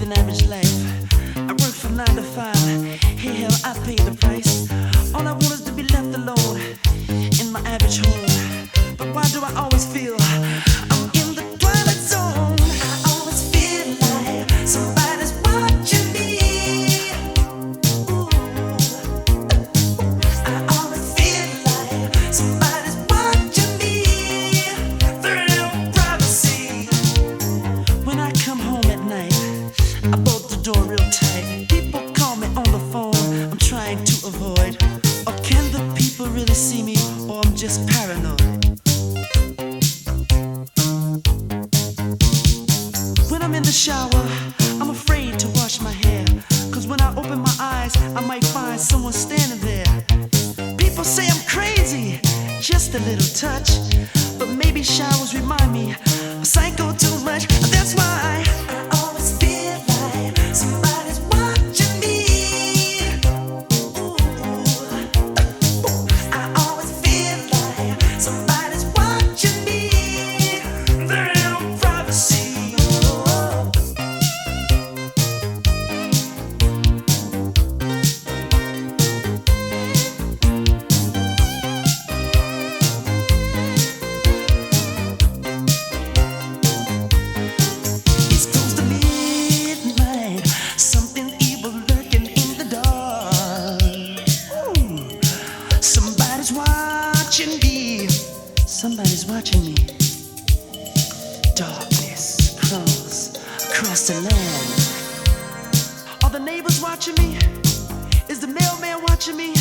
an average life. I work from nine to five. Hey, hell, I pay the price. All I want is to be left alone in my average home. But why do I always feel door real tight. People call me on the phone, I'm trying to avoid. Or can the people really see me, or I'm just paranoid? When I'm in the shower, I'm afraid to wash my hair. Cause when I open my eyes, I might find someone standing there. People say I'm crazy, just a little touch. But maybe showers remind me of psycho too much. That's why I watching me. Somebody's watching me. Darkness crawls across the land. Are the neighbors watching me? Is the mailman watching me?